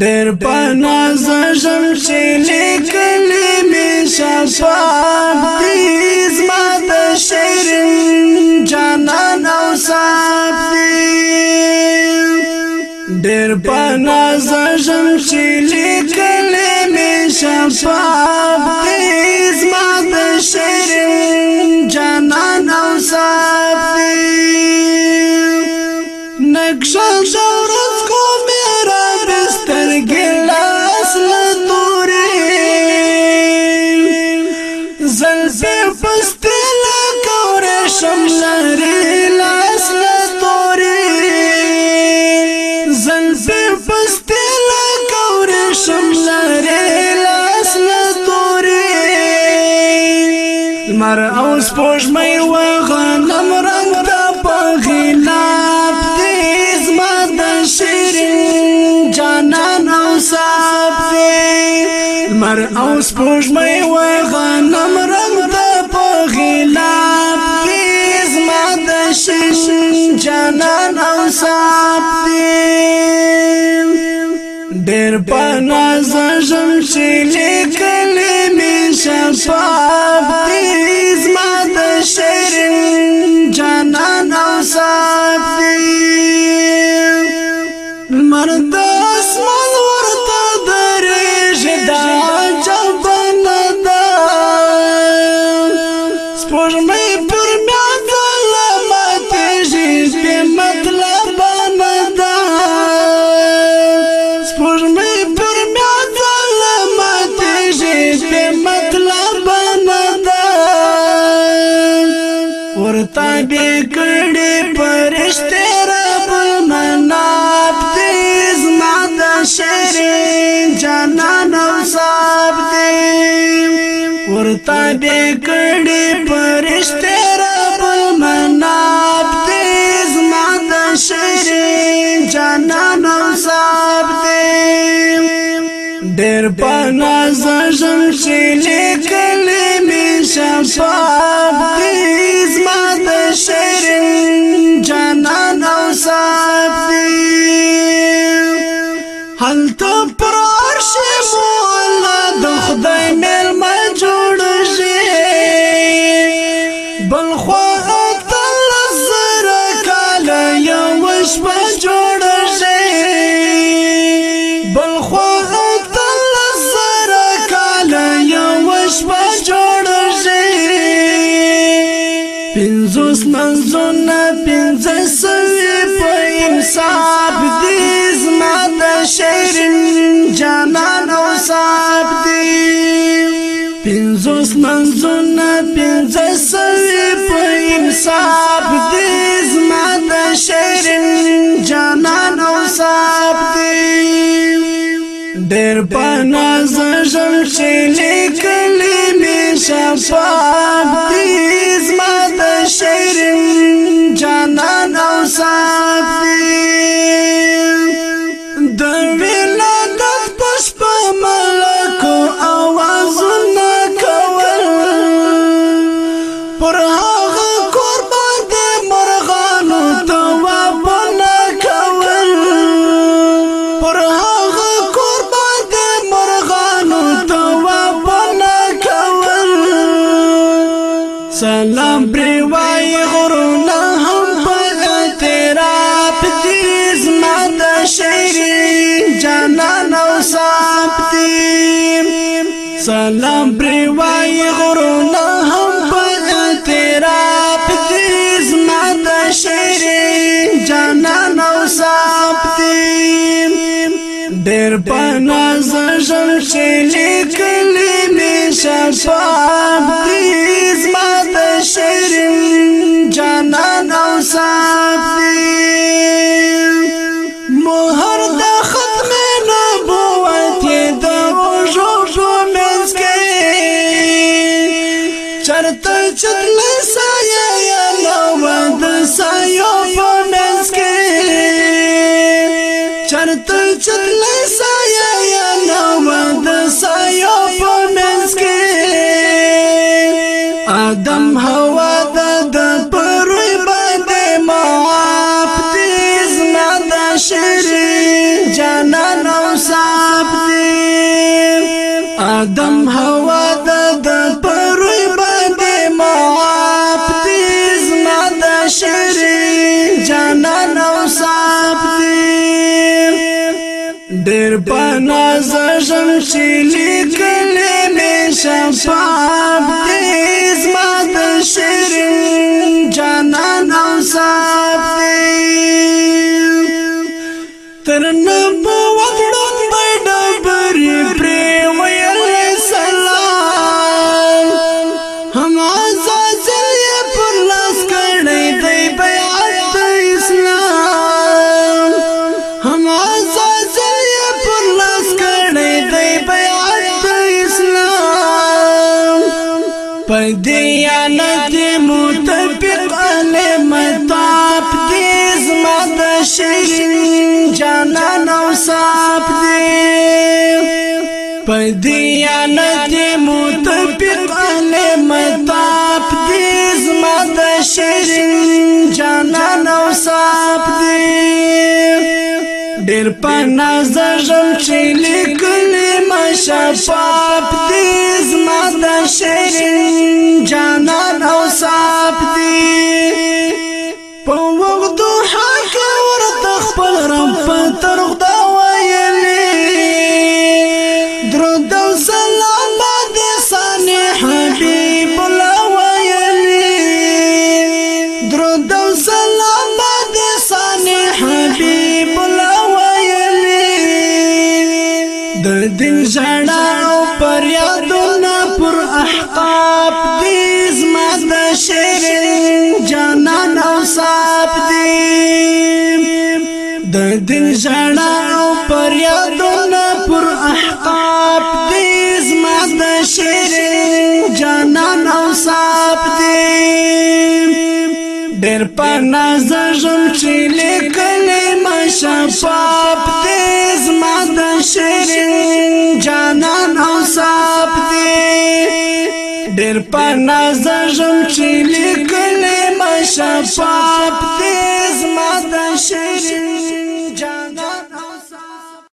ډېر پناز ژم چې لیکل می شفاعت دې زما د شیرین جانان او صاحب دې ډېر پناز ژم چې لیکل می شفاعت دې زما د شیرین جانان او صاحب دې نقشه لمر او سپوږمۍ وغنم رنگ ته په غلاب دې زما د شیرین جانان او صاحب دې لمر او سپوږمۍ وغنم رنگ ته په غلاب دې زما د شیرین جانان او صاحب دې ډېر په ناز ژوند چې لیکلې مې شفاعت تابع کړي پرشته رب المناب دې زما د شری جانان او صاحب دې ورته به کړي پرشته رب المناب دې زما د شری جانان او صاحب دې ډېر پنا زژم چې لیکلې مې شفاعت شیرین جانان اوسا صاحب دې زما د شیرین جانان او صاحب دې پنځوس منځونه پنځه سوي په انصاف دې زما د شیرین جانان او صاحب دې ډېر په ناز ژوند شي لیکلې شفاف دیز ما د شیرین جانان او صافی صاحب دی سلام پر وای غرونه هم په اعتراف دی زما د شیر جانان او صاحب دی ډېر په نازل شې لیکلې می شپاب دی زما د شیر جانان او صاحب دی کم هوا د د پروي باندې معاف دي زما د شری جانان او صاحب دي ډېر پنا زشم چې لیکلې مې شفاعت دیانت مطبق علم تاب دیز مد شرین جانان او ساب دی پا دیانت مطبق علم تاب دیز مد شرین جانان او ساب دی ډېر په نظر ژم چې لیکلې ما شفاف دې زما د شیرین 사 دین ژړا او پریادونه پر احقاب دې زما د شیر جانان او صاحب دې ډېر په نظر ژوند چې لیکل ما شفاف دې زما د شیر جانان او صاحب دې ډېر په نظر ژوند چې لیکل ما شفاف دې زما د شیر